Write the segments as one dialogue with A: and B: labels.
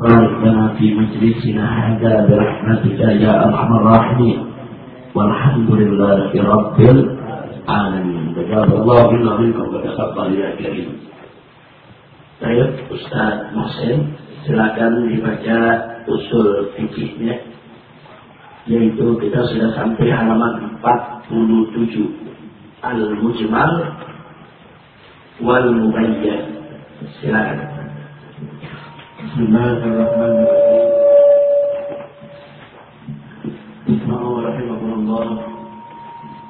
A: بارك في مجلسنا هذا برحمتك يا ارحم الراحمين والحمد لله رب العالمين تجاب الله منا منكم وتقبل يا كريم Baik, Ustaz Mohsin, silakan dibaca usul fikihnya. Yaitu kita sudah sampai halaman 47. Al-Mujmal wal Mubayyan. Silakan.
B: Bismillahirrahmanirrahim. Bismillahirrahmanirrahim. رحمه الله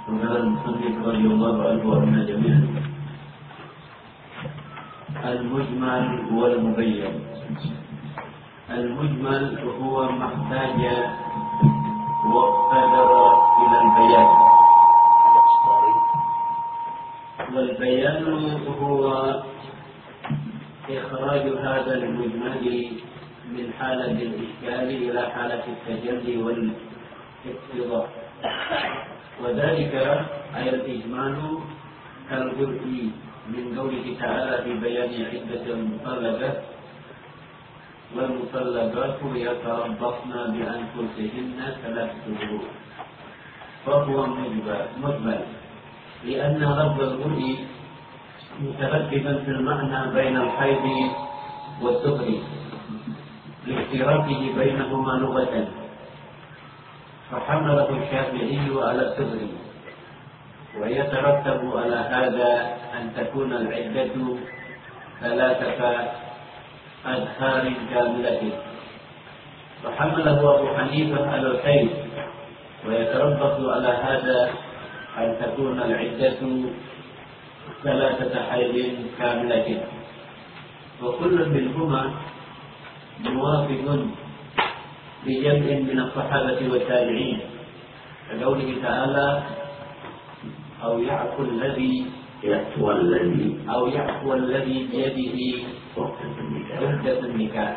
B: وقال المصنف رضي الله عنه وعنا جميعا المجمل والمبين المجمل هو ما احتاج واقتدر إلى البيان والبيان هو إخراج هذا المجمل من حالة الإشكال إلى حالة التجلي والاتضاح وذلك أي الإجمال كالبرء من قوله تعالى في بيان عدة المطلقة والمطلقات يتربصن بأنفسهن ثلاث شهور فهو مجمل. لأن لفظ البرء مترتبا في المعنى بين الحيض والسكر لاشتراكه بينهما لغة. فحملة الشافعي على السكر ويترتب على هذا أن تكون العدة ثلاثة أدهار كاملة. وحمله أبو حنيفة على الحيض ويتربص على هذا أن تكون العدة ثلاثة حيض كاملة. وكل منهما موافق بجمع من الصحابة والتابعين. كقوله تعالى أو يعفو الذي
A: يعفو الذي
B: أو يعفو الذي بيده عقدة النكاح.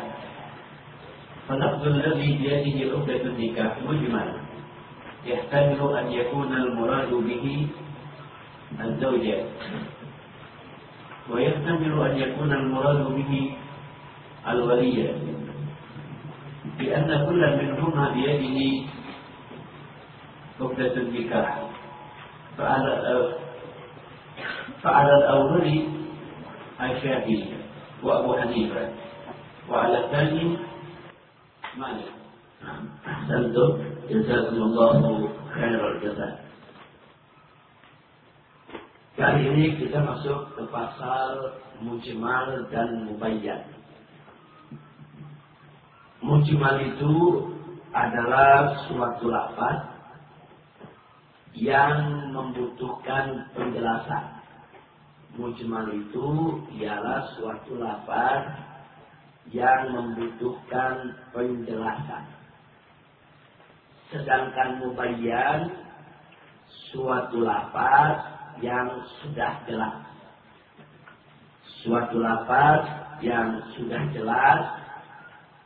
B: فلفظ الذي بيده عقدة النكاح مجمل. يحتمل أن يكون المراد به الزوجة. ويحتمل أن يكون المراد به الولية بأن كل منهما بيده عقدة النكاح. فعلى فعلى الأول الشافعي وأبو حنيفة. وعلى الثاني مالك.
A: أحسنتم. جزاكم الله خير الجزاء. Kali ini kita masuk ke pasal mujmal dan mubayyan. Mujmal itu adalah suatu lafaz yang membutuhkan penjelasan. Mujmal itu ialah suatu lafaz yang membutuhkan penjelasan. Sedangkan mubayyan suatu lafaz yang sudah jelas. Suatu lafaz yang sudah jelas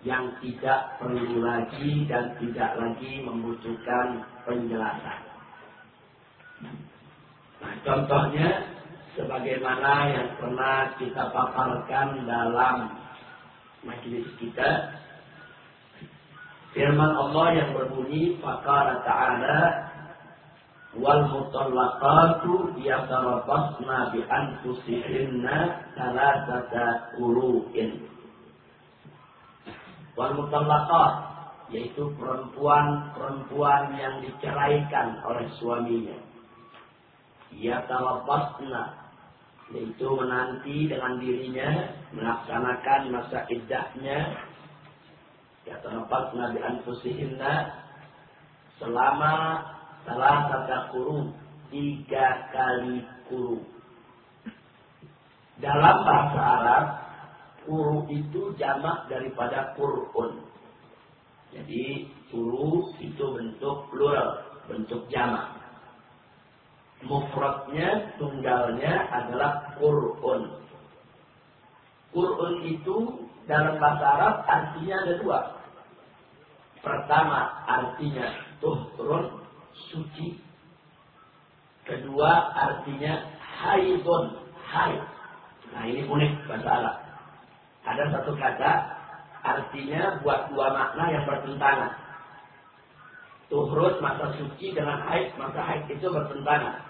A: yang tidak perlu lagi dan tidak lagi membutuhkan penjelasan. Nah, contohnya sebagaimana yang pernah kita paparkan dalam majelis kita firman Allah yang berbunyi faqala ta'ala wal mutallaqatu yatarabbasna bi anfusihinna thalathata qurun wal mutallaqat yaitu perempuan-perempuan yang diceraikan oleh suaminya. Yatalabbasna yaitu menanti dengan dirinya melaksanakan masa iddahnya. Yatalabbasna bi anfusihinna selama salah satu kurung. Tiga kali kurung. Dalam bahasa Arab kuru itu jamak daripada kurun. Jadi kuru itu bentuk plural bentuk jamak. Mufradnya tunggalnya adalah Qur'un. Qur'un itu dalam bahasa Arab artinya ada dua. Pertama artinya tuhrun suci. Kedua artinya haidun haid. Nah ini unik bahasa Arab. Ada satu kata artinya buat dua makna yang bertentangan. Tuhrut masa suci dengan haid, masa haid itu bertentangan.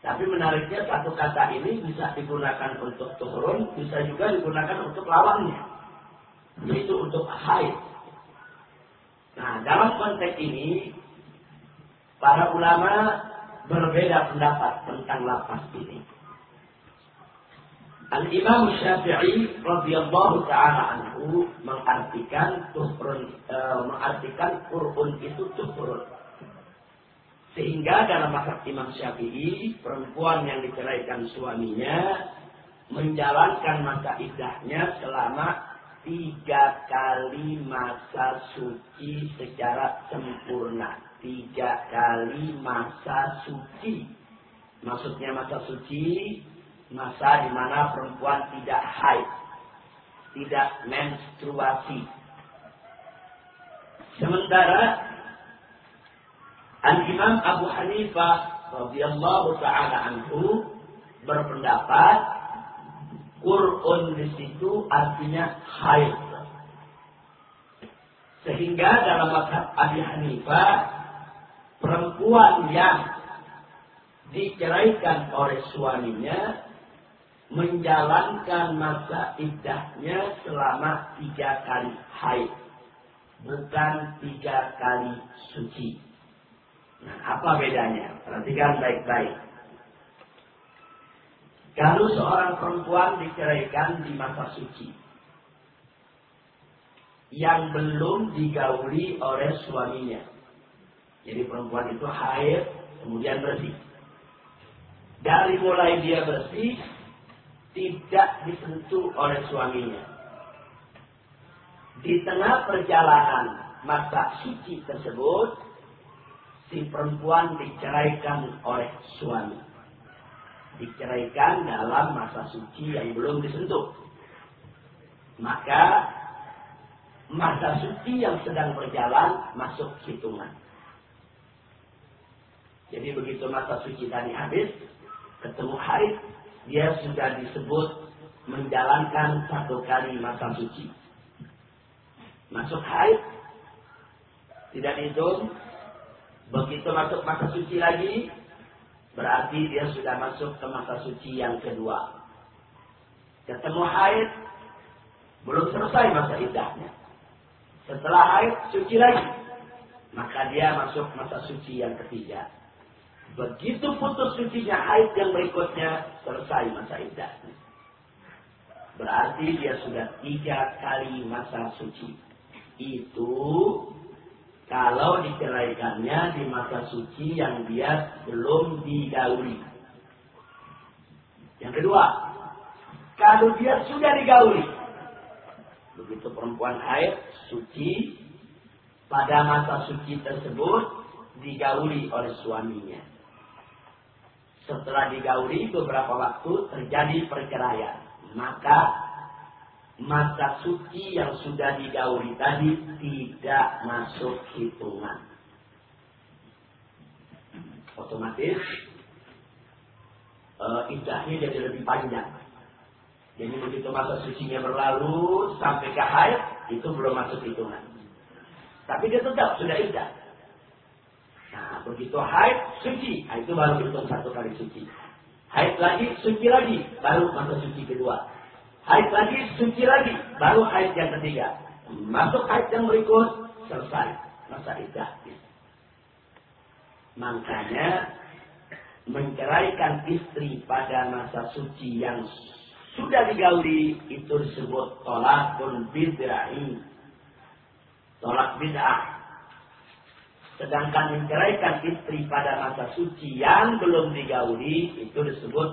A: Tapi menariknya satu kata ini bisa digunakan untuk turun, bisa juga digunakan untuk lawannya. Yaitu untuk haid. Nah, dalam konteks ini, para ulama berbeda pendapat tentang lapas ini. Al-Imam Syafi'i radhiyallahu taala anhu mengartikan tuhurun e, mengartikan urun itu tuhurun. Sehingga dalam mazhab Imam Syafi'i perempuan yang diceraikan suaminya menjalankan masa iddahnya selama tiga kali masa suci secara sempurna. Tiga kali masa suci. Maksudnya masa suci masa di mana perempuan tidak haid, tidak menstruasi. Sementara Al Imam Abu Hanifah radhiyallahu taala anhu berpendapat Qur'an di situ artinya haid. Sehingga dalam mazhab Abi Hanifah perempuan yang diceraikan oleh suaminya menjalankan masa iddahnya selama tiga kali haid. Bukan tiga kali suci. Nah, apa bedanya? Perhatikan baik-baik. Kalau seorang perempuan diceraikan di masa suci, yang belum digauli oleh suaminya. Jadi perempuan itu haid, kemudian bersih. Dari mulai dia bersih, tidak disentuh oleh suaminya. Di tengah perjalanan masa suci tersebut, si perempuan diceraikan oleh suami. Diceraikan dalam masa suci yang belum disentuh. Maka masa suci yang sedang berjalan masuk hitungan. Jadi begitu masa suci tadi habis, ketemu haid, dia sudah disebut menjalankan satu kali masa suci. Masuk haid, tidak dihitung. Begitu masuk masa suci lagi, berarti dia sudah masuk ke masa suci yang kedua. Ketemu haid, belum selesai masa idahnya. Setelah haid, suci lagi. Maka dia masuk masa suci yang ketiga. Begitu putus sucinya haid yang berikutnya, selesai masa iddahnya. Berarti dia sudah tiga kali masa suci. Itu kalau diceraikannya di masa suci yang dia belum digauli. Yang kedua, kalau dia sudah digauli. Begitu perempuan haid, suci, pada masa suci tersebut digauli oleh suaminya. Setelah digauli beberapa waktu terjadi perceraian. Maka masa suci yang sudah digauli tadi tidak masuk hitungan. Otomatis uh, idahnya jadi lebih panjang. Jadi begitu masa sucinya berlalu sampai ke haid itu belum masuk hitungan. Tapi dia tetap sudah idah. Nah, begitu haid, suci. Nah, itu baru hitung satu kali suci. Haid lagi, suci lagi. Baru masa suci kedua. Haid lagi, suci lagi. Baru haid yang ketiga. Masuk haid yang berikut, selesai. Masa idah. Makanya, menceraikan istri pada masa suci yang sudah digauli, itu disebut tolak pun bid'ah. Tolak bid'ah Sedangkan menceraikan istri pada masa suci yang belum digauli itu disebut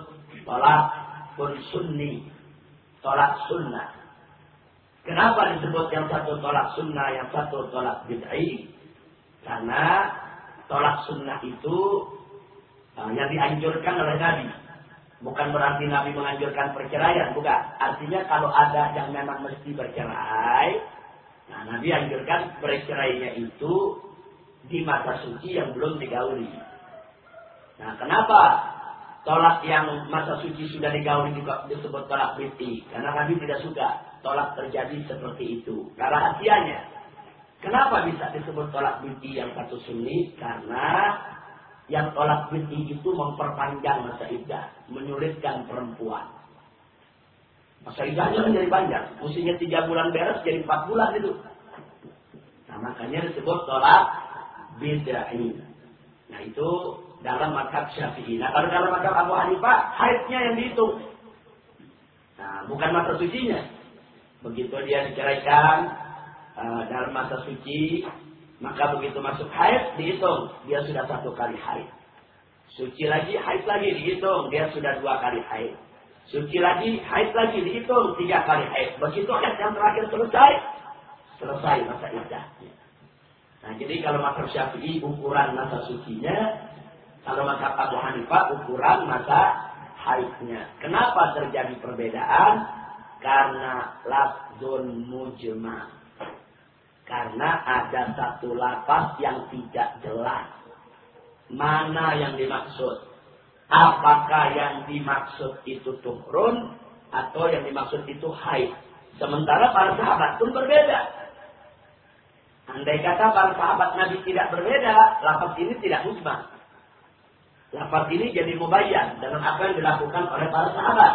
A: tolak pun sunni. Tolak sunnah. Kenapa disebut yang satu tolak sunnah, yang satu tolak bid'ah? Karena tolak sunnah itu uh, yang dianjurkan oleh Nabi. Bukan berarti Nabi menganjurkan perceraian, bukan. Artinya kalau ada yang memang mesti bercerai, nah Nabi anjurkan perceraiannya itu di masa suci yang belum digauli. Nah, kenapa tolak yang masa suci sudah digauli juga disebut tolak binti? Karena Nabi tidak suka tolak terjadi seperti itu. Nah rahasianya, kenapa bisa disebut tolak binti yang satu sunni? Karena yang tolak binti itu memperpanjang masa iddah, menyulitkan perempuan. Masa iddahnya kan jadi panjang. Mestinya tiga bulan beres jadi empat bulan itu. Nah makanya disebut tolak bid'ah Nah itu dalam madhab syafi'i. Nah kalau dalam madhab Abu Hanifah, haidnya yang dihitung. Nah bukan masa sucinya. Begitu dia diceraikan uh, dalam masa suci, maka begitu masuk haid dihitung. Dia sudah satu kali haid. Suci lagi, haid lagi dihitung. Dia sudah dua kali haid. Suci lagi, haid lagi, dihitung tiga kali haid. Begitu haid yang terakhir selesai, selesai masa iddahnya. Nah, jadi kalau masa syafi'i ukuran masa sucinya, kalau masa Abu Hanifah ukuran masa haidnya. Kenapa terjadi perbedaan? Karena lafzun mujma. Karena ada satu lapas yang tidak jelas. Mana yang dimaksud? Apakah yang dimaksud itu turun atau yang dimaksud itu haid? Sementara para sahabat pun berbeda. Andai kata para sahabat Nabi tidak berbeda, lafaz ini tidak mujma. Lafaz ini jadi mubayyan dalam apa yang dilakukan oleh para sahabat.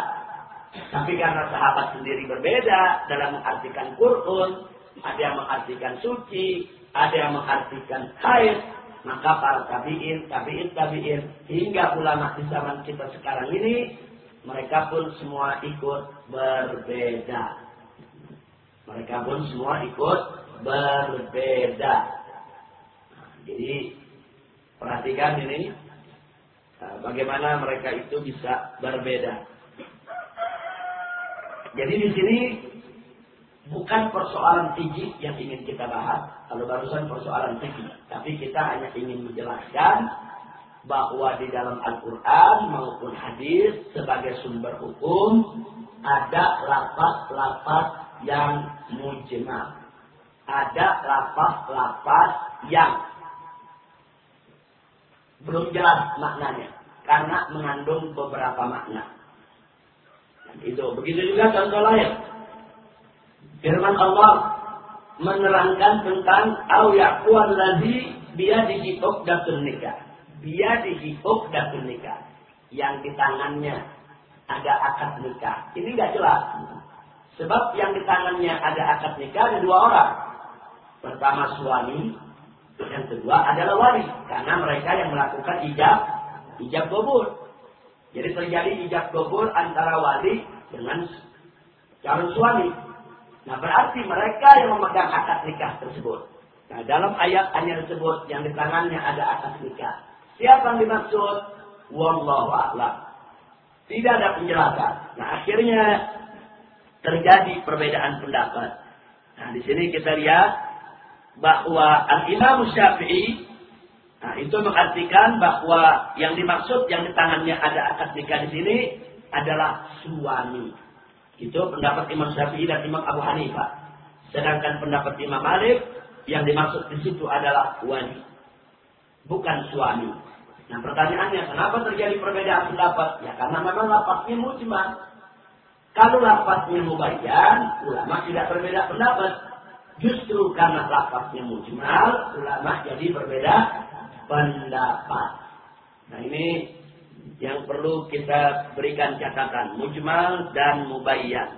A: Tapi karena sahabat sendiri berbeda dalam mengartikan Quran, ada yang mengartikan suci, ada yang mengartikan haid, maka para tabiin, tabiin, tabiin, hingga ulama di zaman kita sekarang ini, mereka pun semua ikut berbeda. Mereka pun semua ikut berbeda. Nah, jadi perhatikan ini, nah, bagaimana mereka itu bisa berbeda. Jadi di sini bukan persoalan tinggi yang ingin kita bahas. Kalau barusan persoalan tinggi. Tapi kita hanya ingin menjelaskan bahwa di dalam Al-Quran maupun hadis sebagai sumber hukum ada lapas-lapas yang mujmal. Ada lapas-lapas yang belum jelas maknanya karena mengandung beberapa makna. Itu begitu juga contoh lain. Firman Allah menerangkan tentang au yaqwan ladzi biadihi uqdatun nikah. Biadihi uqdatun nikah. Yang di tangannya ada akad nikah. Ini enggak jelas. Sebab yang di tangannya ada akad nikah ada dua orang. Pertama suami, yang kedua adalah wali. Karena mereka yang melakukan ijab, ijab gobur. Jadi terjadi ijab gobur antara wali dengan calon suami. Nah berarti mereka yang memegang akad nikah tersebut. Nah dalam ayat hanya disebut yang di tangannya ada akad nikah. Siapa yang dimaksud? Wallahu a'lam. Tidak ada penjelasan. Nah akhirnya terjadi perbedaan pendapat. Nah di sini kita lihat bahwa Al-Imam Syafi'i Nah, itu mengartikan bahwa yang dimaksud yang di tangannya ada akad nikah di sini adalah suami. Itu pendapat Imam Syafi'i dan Imam Abu Hanifah. Sedangkan pendapat Imam Malik yang dimaksud di situ adalah wali, bukan suami. Nah pertanyaannya, kenapa terjadi perbedaan pendapat? Ya karena memang lapasnya mujmal. Kalau lapasnya mubayyan, ulama tidak berbeda pendapat. Justru karena lapasnya mujmal, ulama jadi berbeda pendapat. Nah ini yang perlu kita berikan catatan. Mujmal dan mubayyan.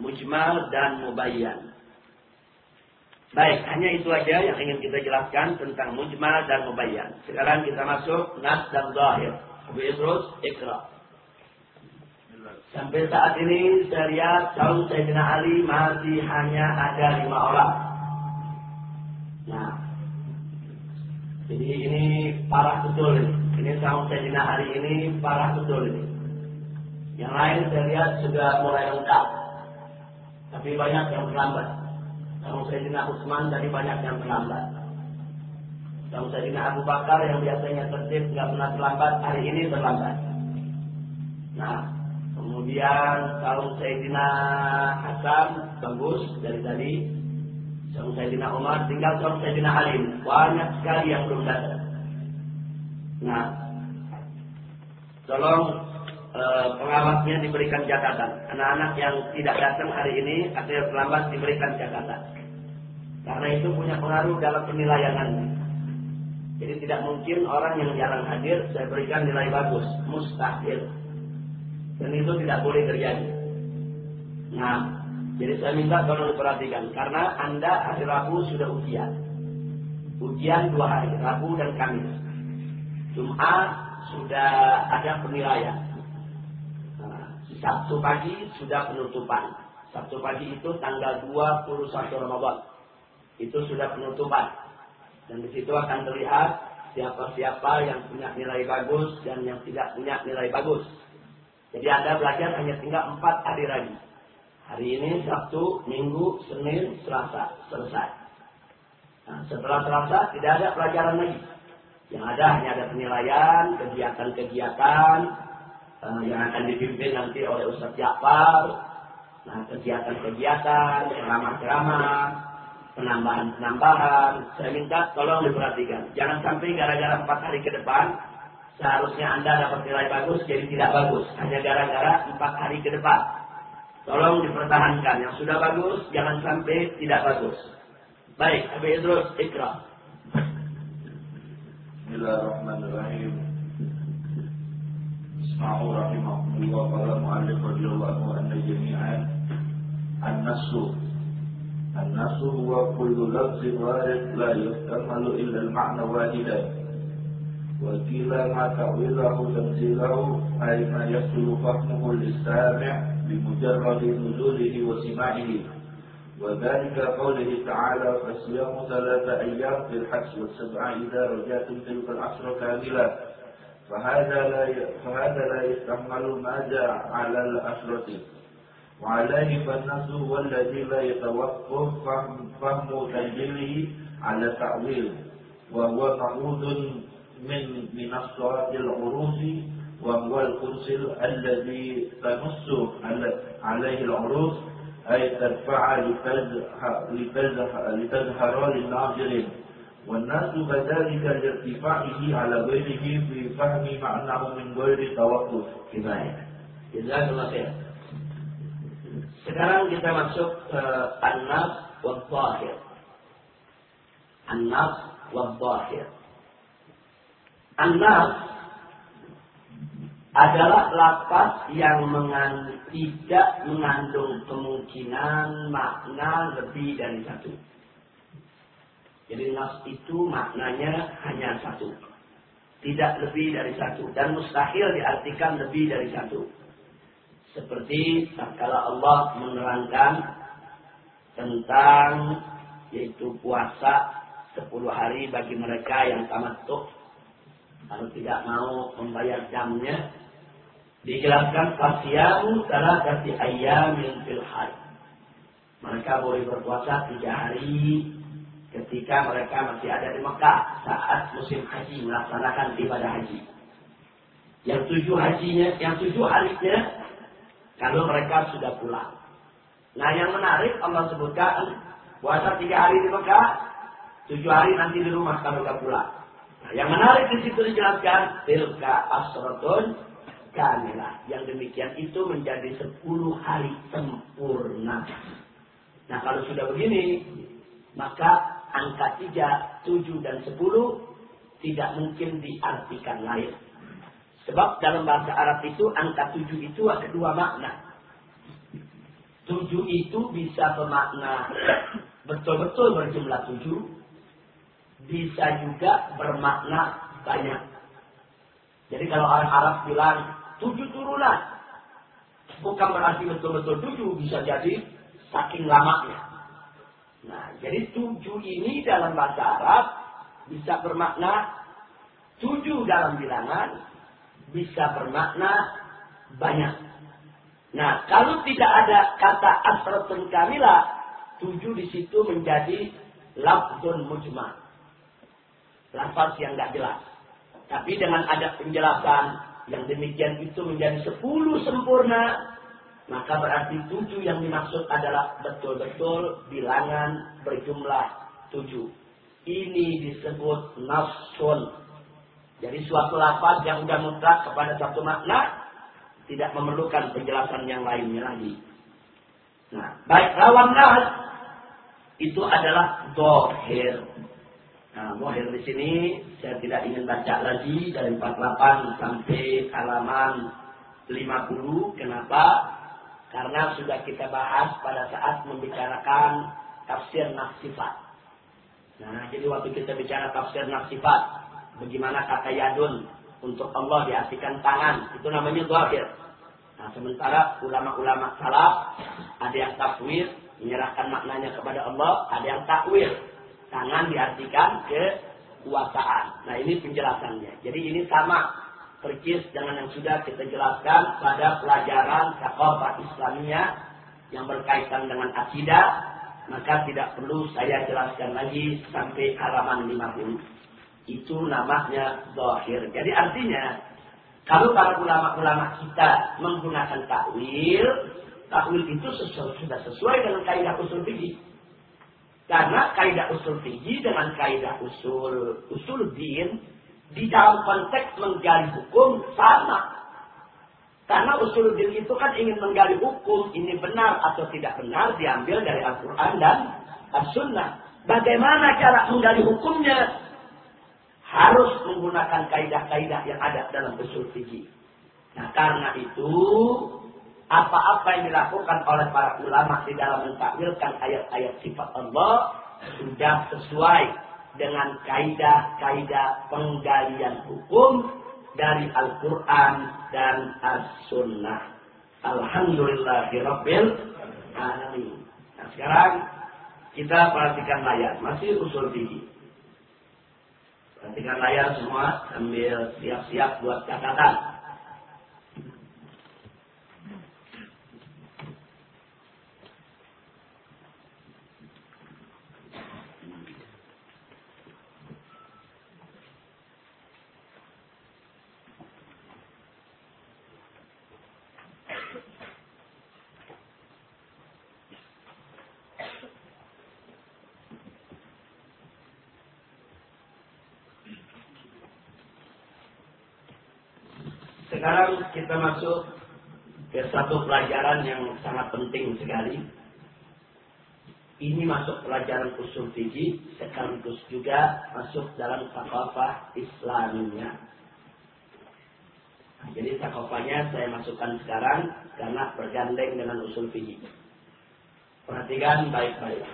A: Mujmal dan mubayyan. Baik hanya itu aja yang ingin kita jelaskan tentang mujmal dan mubayyan. Sekarang kita masuk nas dan zahir. Abu Idrus ikra sampai saat ini saya lihat kaum Sayyidina Ali masih hanya ada lima orang nah jadi ini parah betul ini ini tahun Sayyidina hari ini parah betul ini. Yang lain saya lihat sudah mulai lengkap. Tapi banyak yang terlambat. Tahun Sayyidina Utsman tadi banyak yang terlambat. Tahun Sayyidina Abu Bakar yang biasanya tertib nggak pernah terlambat, hari ini terlambat. Nah, kemudian tahun Sayyidina Hasan bagus dari tadi. Tahun Sayyidina Umar tinggal tahun Sayyidina Halim. Banyak sekali yang belum datang. Nah, tolong e, pengawasnya diberikan catatan. Anak-anak yang tidak datang hari ini atau yang terlambat diberikan catatan. Karena itu punya pengaruh dalam penilaian nanti. Jadi tidak mungkin orang yang jarang hadir saya berikan nilai bagus, mustahil. Dan itu tidak boleh terjadi. Nah, jadi saya minta tolong diperhatikan karena Anda hari Rabu sudah ujian. Ujian dua hari, Rabu dan Kamis. Jumat sudah ada penilaian. Nah, Sabtu pagi sudah penutupan. Sabtu pagi itu tanggal 21 Ramadan. Itu sudah penutupan. Dan di situ akan terlihat siapa-siapa yang punya nilai bagus dan yang tidak punya nilai bagus. Jadi Anda belajar hanya tinggal empat hari lagi. Hari ini Sabtu, Minggu, Senin, Selasa. Selesai. Nah, setelah Selasa tidak ada pelajaran lagi. Yang ada hanya ada penilaian, kegiatan-kegiatan uh, yang akan dipimpin nanti oleh Ustaz Jafar. Nah, kegiatan-kegiatan, ceramah-ceramah, penambahan-penambahan. Saya minta tolong diperhatikan. Jangan sampai gara-gara empat hari ke depan, seharusnya Anda dapat nilai bagus, jadi tidak bagus. Hanya gara-gara empat hari ke depan. Tolong dipertahankan. Yang sudah bagus, jangan sampai tidak bagus. Baik, Abi Idrus, ikra.
C: بسم الله الرحمن الرحيم اسمعوا رحمكم الله قال المؤلف رضي الله عنه أن جميعا النص النص هو كل لفظ وارد لا يحتمل إلا المعنى واحدا وقيل ما تأويله تنزيله أي ما يصل فهمه للسامع بمجرد نزوله وسماعه. وذلك قوله تعالى فصيام ثلاثة أيام في الحج والسبعة إذا رجعتم تلك العشر كاملة. فهذا لا فهذا لا يستعمل ما جاء على العشرة وعليه فالنص هو الذي لا يتوقف فهم, فهم تنزيله على التأويل. وهو معود من منصات العروس وهو الكرسي الذي تنص عليه العروس أي ترفع لتظهر للناظرين والناس كذلك لارتفاعه على غيره في فهم معناه من غير توقف
A: كفاية Jazakallah khair. Sekarang kita masuk ke An-Nas wa Zahir. An-Nas wa. An-Nas adalah lapas yang mengan, tidak mengandung kemungkinan makna lebih dari satu. Jadi nas itu maknanya hanya satu. Tidak lebih dari satu. Dan mustahil diartikan lebih dari satu. Seperti kalau Allah menerangkan tentang yaitu puasa 10 hari bagi mereka yang tamat tuh kalau tidak mau membayar jamnya Dijelaskan fasiyamu salatati ayyamin fil hajj. Mereka boleh berpuasa tiga hari ketika mereka masih ada di Mekah saat musim haji melaksanakan ibadah haji. Yang tujuh hajinya, yang tujuh harinya kalau mereka sudah pulang. Nah yang menarik Allah sebutkan puasa tiga hari di Mekah, tujuh hari nanti di rumah kalau sudah pulang. Nah, yang menarik di situ dijelaskan tilka asratun kamilah. Yang demikian itu menjadi sepuluh hari sempurna. Nah kalau sudah begini, maka angka tiga, tujuh, dan sepuluh tidak mungkin diartikan lain. Sebab dalam bahasa Arab itu angka tujuh itu ada dua makna. Tujuh itu bisa bermakna betul-betul berjumlah tujuh. Bisa juga bermakna banyak. Jadi kalau orang Arab bilang tujuh turunan. Bukan berarti betul-betul tujuh, bisa jadi saking lamanya. Nah, jadi tujuh ini dalam bahasa Arab bisa bermakna tujuh dalam bilangan, bisa bermakna banyak. Nah, kalau tidak ada kata asratun kamila, tujuh di situ menjadi lafzun mujma. Lafaz yang tidak jelas. Tapi dengan ada penjelasan yang demikian itu menjadi sepuluh sempurna, maka berarti tujuh yang dimaksud adalah betul-betul bilangan berjumlah tujuh. Ini disebut nafsun. Jadi suatu lafaz yang sudah mutlak kepada satu makna, tidak memerlukan penjelasan yang lainnya lagi. Nah, baik lawan nas itu adalah dohir. Nah, dohir di sini saya tidak ingin baca lagi dari 48 sampai halaman 50. Kenapa? Karena sudah kita bahas pada saat membicarakan tafsir nafsifat. Nah, jadi waktu kita bicara tafsir nafsifat, bagaimana kata yadun untuk Allah diartikan tangan, itu namanya dohir. Nah, sementara ulama-ulama salaf ada yang tafwid, menyerahkan maknanya kepada Allah, ada yang takwil. Tangan diartikan kekuasaan. Nah, ini penjelasannya. Jadi ini sama percis dengan yang sudah kita jelaskan pada pelajaran Sakofah Islamiyah yang berkaitan dengan akidah, maka tidak perlu saya jelaskan lagi sampai halaman 50. Itu namanya zahir. Jadi artinya, kalau para ulama-ulama kita menggunakan takwil, takwil itu sesuai, sudah sesuai dengan kaidah usul fikih. Karena kaidah usul fikih dengan kaidah usul usul din di dalam konteks menggali hukum sama. Karena usul din itu kan ingin menggali hukum, ini benar atau tidak benar diambil dari Al-Quran dan As-Sunnah. Bagaimana cara menggali hukumnya? Harus menggunakan kaidah-kaidah yang ada dalam usul fikih. Nah karena itu apa-apa yang dilakukan oleh para ulama di dalam mentakwilkan ayat-ayat sifat Allah sudah sesuai dengan kaidah-kaidah penggalian hukum dari Al-Quran dan As-Sunnah. Alhamdulillahirabbil alamin. Nah, sekarang kita perhatikan layar, masih usul tinggi. Perhatikan layar semua sambil siap-siap buat catatan. Sekarang kita masuk ke satu pelajaran yang sangat penting sekali. Ini masuk pelajaran usul fikih sekaligus juga masuk dalam takafah Islamnya. Nah, jadi takafahnya saya masukkan sekarang karena bergandeng dengan usul fikih. Perhatikan baik-baik.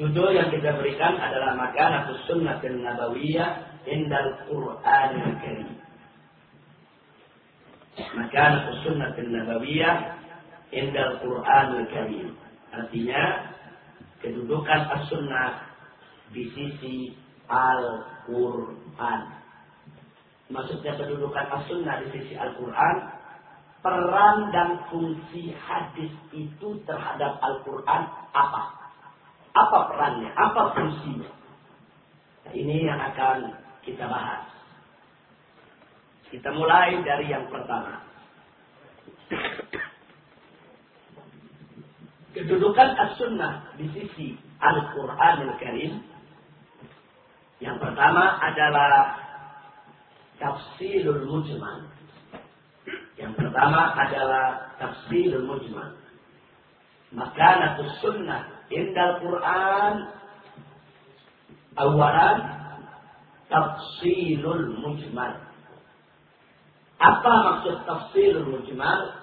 A: Judul yang kita berikan adalah Makanah Sunnah Nabawiyah Indal Quran Karim. Maka sunnah nabawiyah indal Qur'anul Karim. Artinya kedudukan as-sunnah di sisi Al-Quran. Maksudnya kedudukan as-sunnah di sisi Al-Quran, peran dan fungsi hadis itu terhadap Al-Quran apa? Apa perannya? Apa fungsinya? Nah, ini yang akan kita bahas. Kita mulai dari yang pertama. Kedudukan as-sunnah di sisi Al-Quran Al-Karim. Yang pertama adalah tafsirul mujmal. Yang pertama adalah tafsirul mujmal. Maka sunnah indal Quran awalan tafsirul mujmal. Apa maksud tafsir mujmal?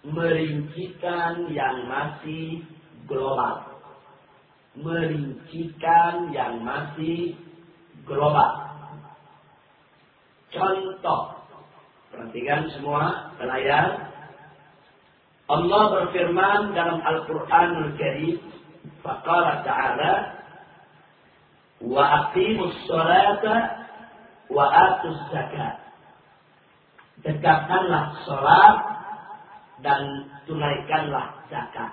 A: Merincikan yang masih global. Merincikan yang masih global. Contoh. Perhatikan semua layar. Allah berfirman dalam Al-Quranul Karim. Faqala ta'ala. Wa aqimus salata wa atus zakat tegakkanlah sholat dan tunaikanlah zakat.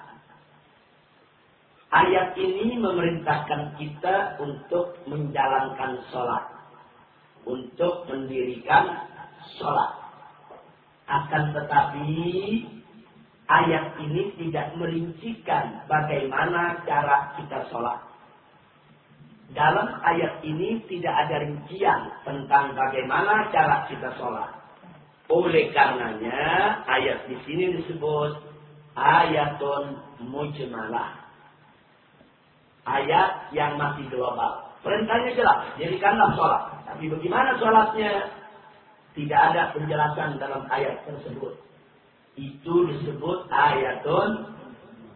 A: Ayat ini memerintahkan kita untuk menjalankan sholat. Untuk mendirikan sholat. Akan tetapi ayat ini tidak merincikan bagaimana cara kita sholat. Dalam ayat ini tidak ada rincian tentang bagaimana cara kita sholat. Oleh karenanya ayat di sini disebut ayatun mujmalah. Ayat yang masih global. Perintahnya jelas, jadikanlah sholat. Tapi bagaimana sholatnya? Tidak ada penjelasan dalam ayat tersebut. Itu disebut ayatun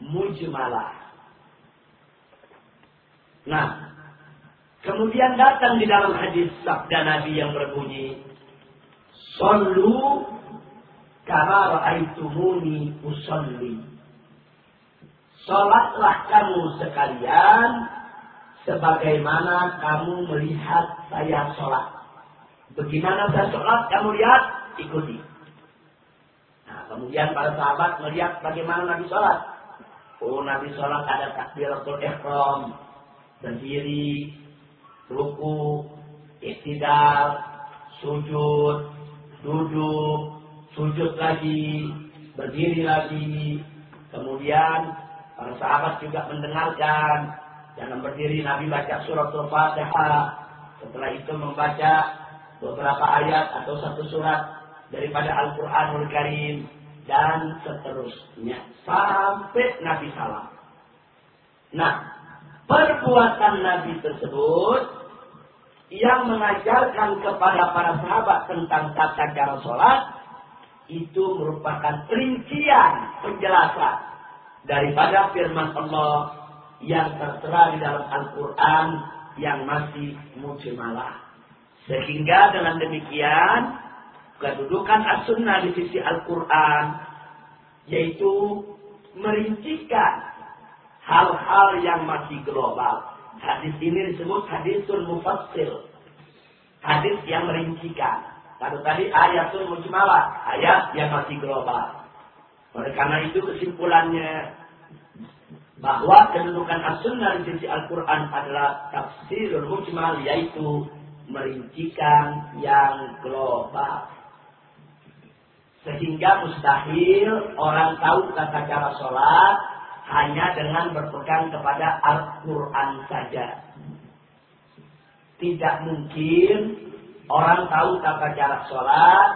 A: mujmalah. Nah, kemudian datang di dalam hadis sabda Nabi yang berbunyi, Sallu kama ra'aitumuni usalli. Salatlah kamu sekalian sebagaimana kamu melihat saya sholat. Bagaimana saya sholat, kamu lihat, ikuti. Nah, kemudian para sahabat melihat bagaimana Nabi sholat. Oh, Nabi sholat ada takbiratul ihram, berdiri, ruku, iktidal, sujud, duduk, sujud lagi, berdiri lagi. Kemudian para sahabat juga mendengarkan. Jangan berdiri Nabi baca surat Al-Fatihah. Setelah itu membaca beberapa ayat atau satu surat daripada Al-Quranul Karim. Dan seterusnya. Sampai Nabi salam. Nah, perbuatan Nabi tersebut yang mengajarkan kepada para sahabat tentang tata cara sholat itu merupakan rincian penjelasan daripada firman Allah yang tertera di dalam Al-Quran yang masih mujmalah. Sehingga dengan demikian kedudukan as-sunnah di sisi Al-Quran yaitu merincikan hal-hal yang masih global Hadis ini disebut hadisul mufassil. Hadis yang merincikan. Kalau tadi ayatul mujmalah, ayat yang masih global. Oleh karena itu kesimpulannya bahwa kedudukan as-sunnah di sisi Al-Quran adalah tafsirul mujmal yaitu merincikan yang global. Sehingga mustahil orang tahu tata cara sholat hanya dengan berpegang kepada Al-Quran saja. Tidak mungkin orang tahu tata cara sholat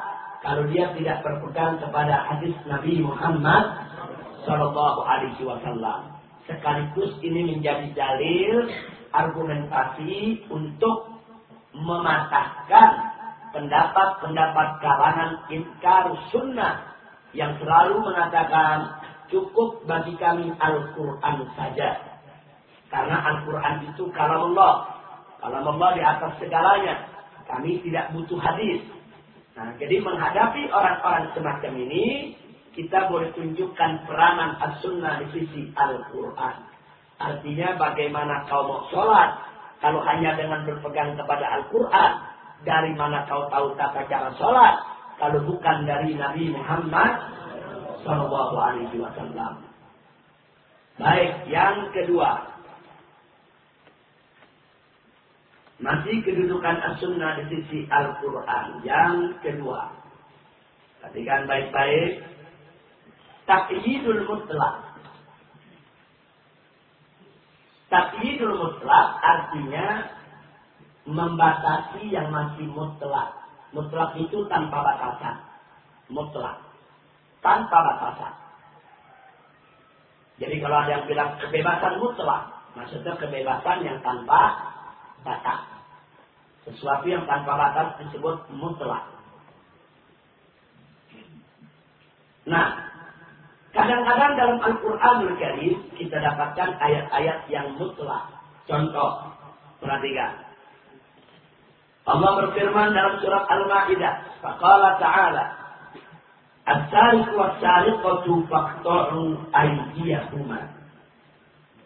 A: kalau dia tidak berpegang kepada hadis Nabi Muhammad Shallallahu Alaihi Wasallam. Sekaligus ini menjadi dalil argumentasi untuk mematahkan pendapat-pendapat kalangan inkar sunnah yang selalu mengatakan cukup bagi kami Al-Quran saja. Karena Al-Quran itu kalam Allah. Kalam Allah di atas segalanya. Kami tidak butuh hadis. Nah, jadi menghadapi orang-orang semacam ini, kita boleh tunjukkan peranan as-sunnah di sisi Al-Quran. Artinya bagaimana kau mau sholat, kalau hanya dengan berpegang kepada Al-Quran, dari mana kau tahu tata cara sholat, kalau bukan dari Nabi Muhammad Sallallahu Alaihi Wasallam. Baik, yang kedua. Masih kedudukan as-sunnah di sisi Al-Quran. Yang kedua. Perhatikan baik-baik. Takyidul mutlak. Takyidul mutlak artinya membatasi yang masih mutlak. Mutlak itu tanpa batasan. Mutlak tanpa batasan. Jadi kalau ada yang bilang kebebasan mutlak, maksudnya kebebasan yang tanpa batas. Sesuatu yang tanpa batas disebut mutlak. Nah, kadang-kadang dalam Al-Quran Karim kita dapatkan ayat-ayat yang mutlak. Contoh, perhatikan. Allah berfirman dalam surat Al-Ma'idah, Faqala ta'ala, As-sariq wa sariqatu faqta'u aydiyahuma.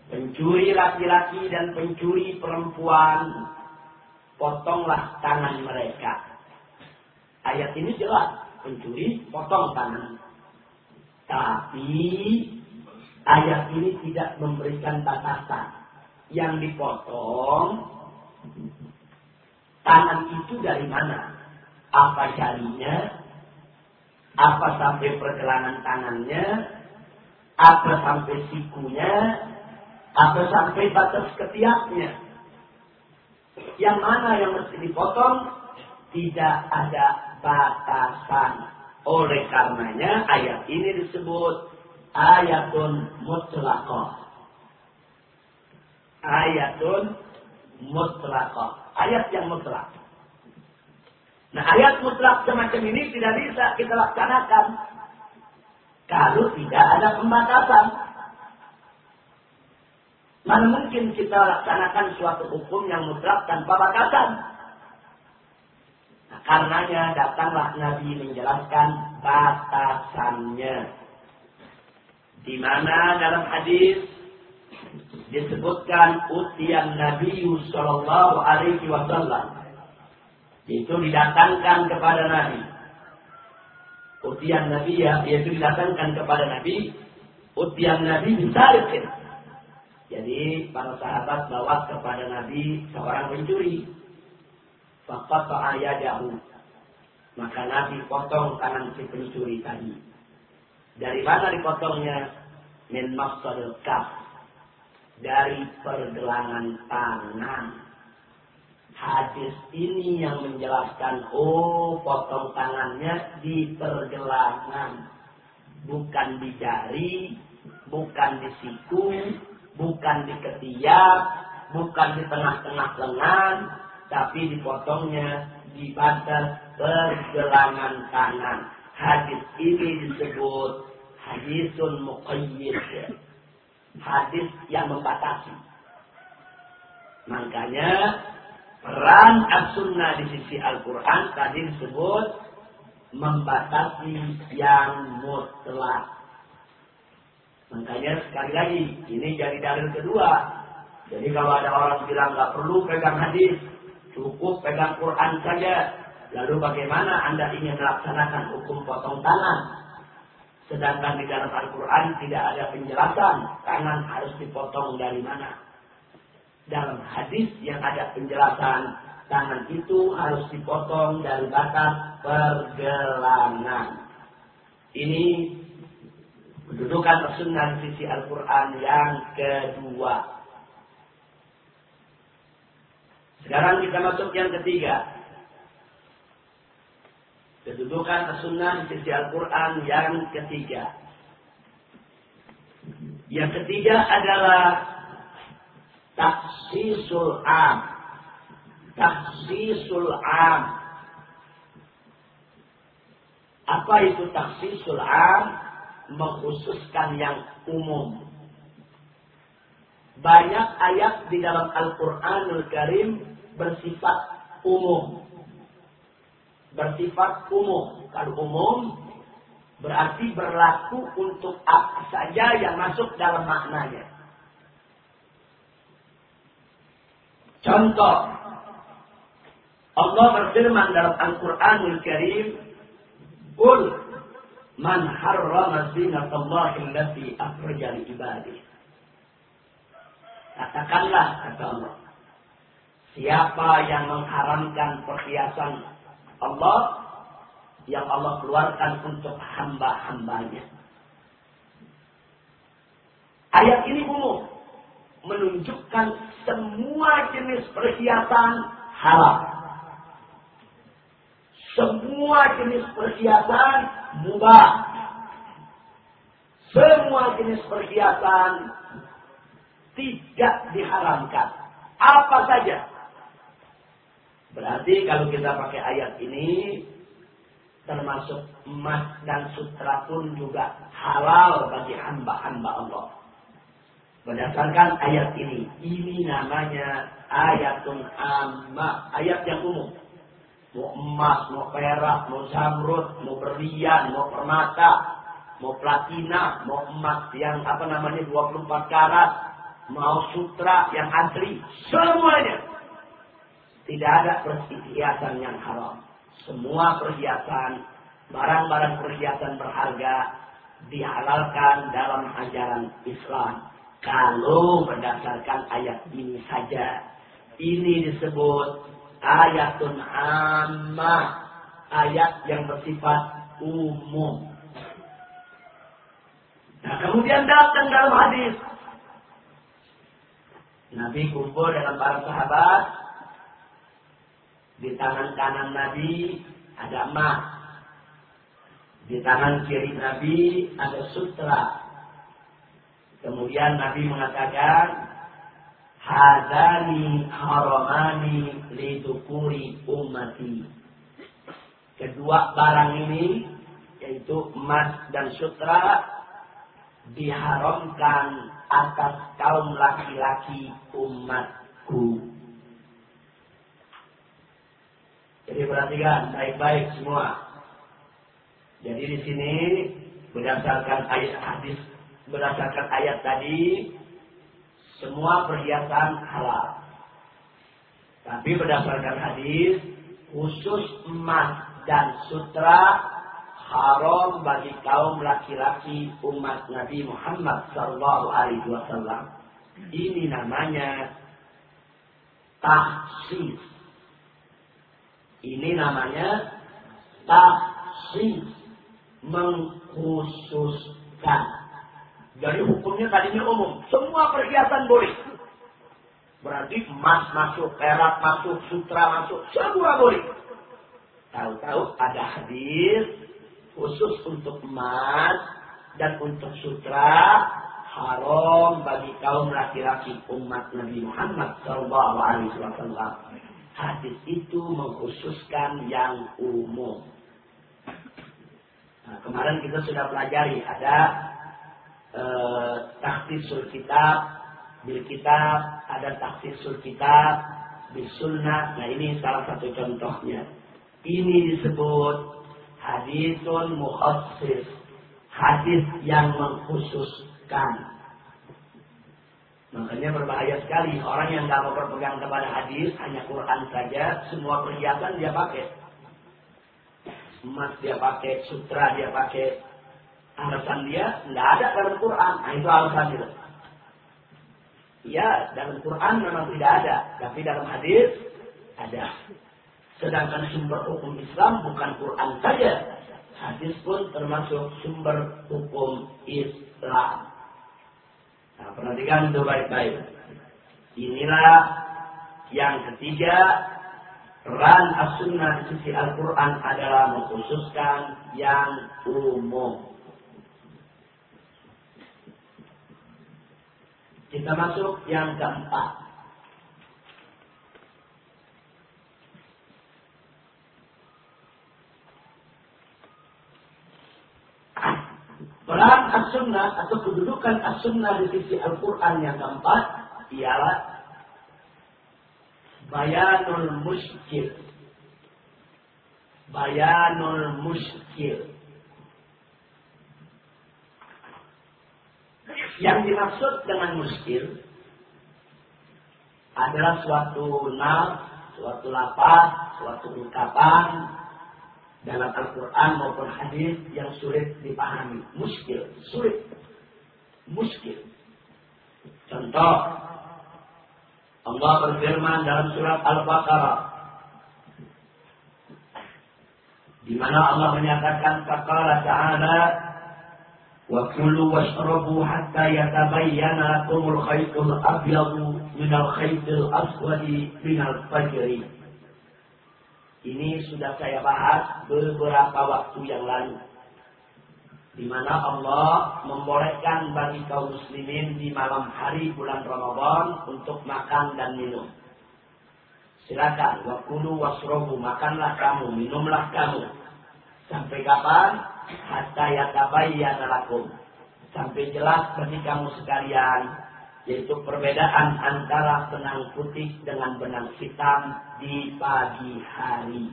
A: Pencuri laki-laki dan pencuri perempuan potonglah tangan mereka. Ayat ini jelas, pencuri potong tangan. Tapi ayat ini tidak memberikan batasan. Yang dipotong tangan itu dari mana? Apa jarinya? Apa sampai pergelangan tangannya, apa sampai sikunya, apa sampai batas ketiaknya. Yang mana yang mesti dipotong? Tidak ada batasan. Oleh karenanya ayat ini disebut ayatun mutlaqah. Ayatun mutlaqah. Ayat yang mutlak. Nah ayat mutlak semacam ini tidak bisa kita laksanakan kalau tidak ada pembatasan. Mana mungkin kita laksanakan suatu hukum yang mutlak tanpa batasan? Nah, karenanya datanglah Nabi menjelaskan batasannya. Di mana dalam hadis disebutkan utian Nabi Sallallahu Alaihi Wasallam itu didatangkan kepada Nabi. Utian Nabi ya, yaitu didatangkan kepada Nabi. Utian Nabi disarikin jadi para sahabat bawa kepada Nabi seorang pencuri. Fakat jauh. Maka Nabi potong tangan si pencuri tadi. Dari mana dipotongnya? Min mafsadil kaf. Dari pergelangan tangan. Hadis ini yang menjelaskan, oh potong tangannya di pergelangan. Bukan di jari, bukan di siku, bukan di ketiak, bukan di tengah-tengah lengan, tapi dipotongnya di batas pergelangan tangan. Hadis ini disebut hadisun muqayyid. Hadis yang membatasi. Makanya peran as-sunnah di sisi Al-Quran tadi disebut membatasi yang mutlak. Makanya sekali lagi, ini jadi dalil kedua. Jadi kalau ada orang bilang nggak perlu pegang hadis, cukup pegang Quran saja. Lalu bagaimana Anda ingin melaksanakan hukum potong tangan? Sedangkan di dalam Al-Quran tidak ada penjelasan tangan harus dipotong dari mana. Dalam hadis yang ada penjelasan tangan itu harus dipotong dari batas pergelangan. Ini Kedudukan sunnah sisi Al-Quran yang kedua. Sekarang kita masuk yang ketiga. Kedudukan sunnah sisi Al-Quran yang ketiga. Yang ketiga adalah taksisul am. Taksisul am. Apa itu taksisul am? mengkhususkan yang umum. Banyak ayat di dalam Al-Quranul Karim bersifat umum. Bersifat umum. Kalau umum berarti berlaku untuk apa saja yang masuk dalam maknanya. Contoh, Allah berfirman dalam Al-Quranul Karim, Qul Man harrama zinatallahi allati akhraja li. Katakanlah kata Allah. Siapa yang mengharamkan perhiasan Allah yang Allah keluarkan untuk hamba-hambanya. Ayat ini umum menunjukkan semua jenis perhiasan haram. Semua jenis perhiasan mubah. Semua jenis perhiasan tidak diharamkan. Apa saja. Berarti kalau kita pakai ayat ini, termasuk emas dan sutra pun juga halal bagi hamba-hamba Allah. Berdasarkan ayat ini, ini namanya ayatun amma, ayat yang umum mau emas, mau perak, mau zamrud, mau berlian, mau permata, mau platina, mau emas yang apa namanya 24 karat, mau sutra yang asli, semuanya. Tidak ada perhiasan yang haram. Semua perhiasan, barang-barang perhiasan berharga dihalalkan dalam ajaran Islam. Kalau berdasarkan ayat ini saja. Ini disebut ayatun amma ayat yang bersifat umum. Nah kemudian datang dalam hadis Nabi kumpul dengan para sahabat di tangan kanan Nabi ada emas Di tangan kiri Nabi ada sutra. Kemudian Nabi mengatakan, Hadani haramani lidukuri ummati. Kedua barang ini, yaitu emas dan sutra, diharamkan atas kaum laki-laki umatku. Jadi perhatikan baik-baik semua. Jadi di sini berdasarkan ayat hadis, berdasarkan ayat tadi, semua perhiasan halal. Tapi berdasarkan hadis, khusus emas dan sutra haram bagi kaum laki-laki umat Nabi Muhammad Sallallahu Alaihi Wasallam. Ini namanya tahsis ini namanya tahsis mengkhususkan. Jadi hukumnya tadinya umum, semua perhiasan boleh. Berarti emas masuk, perak masuk, sutra masuk, semua boleh. Tahu-tahu ada hadis khusus untuk emas dan untuk sutra haram bagi kaum laki-laki umat Nabi Muhammad Sallallahu Alaihi Wasallam hadis itu mengkhususkan yang umum. Nah, kemarin kita sudah pelajari ada eh, takhsisul kitab bil kitab, ada takhsisul kitab bil sunnah. Nah ini salah satu contohnya. Ini disebut hadisun mukhassis. Hadis yang mengkhususkan. Makanya berbahaya sekali orang yang tidak mau berpegang kepada hadis hanya Quran saja, semua perhiasan dia pakai. Emas dia pakai, sutra dia pakai. Alasan dia tidak ada dalam Quran. Nah, itu alasan itu. Ya, dalam Quran memang tidak ada, tapi dalam hadis ada. Sedangkan sumber hukum Islam bukan Quran saja. Hadis pun termasuk sumber hukum Islam. Nah, perhatikan itu baik-baik. Inilah yang ketiga, peran as-sunnah di sisi Al-Quran adalah mengkhususkan yang umum. Kita masuk yang keempat. Peran as-sunnah atau kedudukan as-sunnah di sisi Al-Quran yang keempat ialah bayanul muskil. Bayanul muskil. Yang dimaksud dengan muskil adalah suatu nas, suatu lapas, suatu ungkapan dalam Al-Quran maupun hadis yang sulit dipahami. Muskil, sulit. Muskil. Contoh, Allah berfirman dalam surat Al-Baqarah di mana Allah menyatakan faqala ta'ala kulu washrabu hatta yatabayyana lakumul khaytul abyadu minal khaytil aswadi minal fajri ini sudah saya bahas beberapa waktu yang lalu. Di mana Allah membolehkan bagi kaum muslimin di malam hari bulan Ramadan untuk makan dan minum. Silakan, wakulu wasrobu, makanlah kamu, minumlah kamu. Sampai kapan? Hatta yatabayyana lakum. Sampai jelas bagi kamu sekalian yaitu perbedaan antara benang putih dengan benang hitam di pagi hari.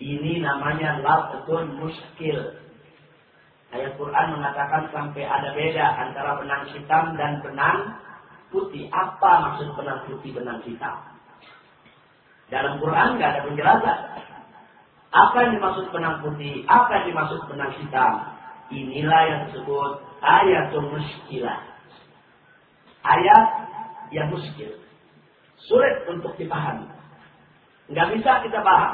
A: Ini namanya lafzun muskil. Ayat Quran mengatakan sampai ada beda antara benang hitam dan benang putih. Apa maksud benang putih, benang hitam? Dalam Quran nggak ada penjelasan. Apa yang dimaksud benang putih? Apa yang dimaksud benang hitam? Inilah yang disebut ayatul muskilah ayat yang muskil. Sulit untuk dipahami. Nggak bisa kita paham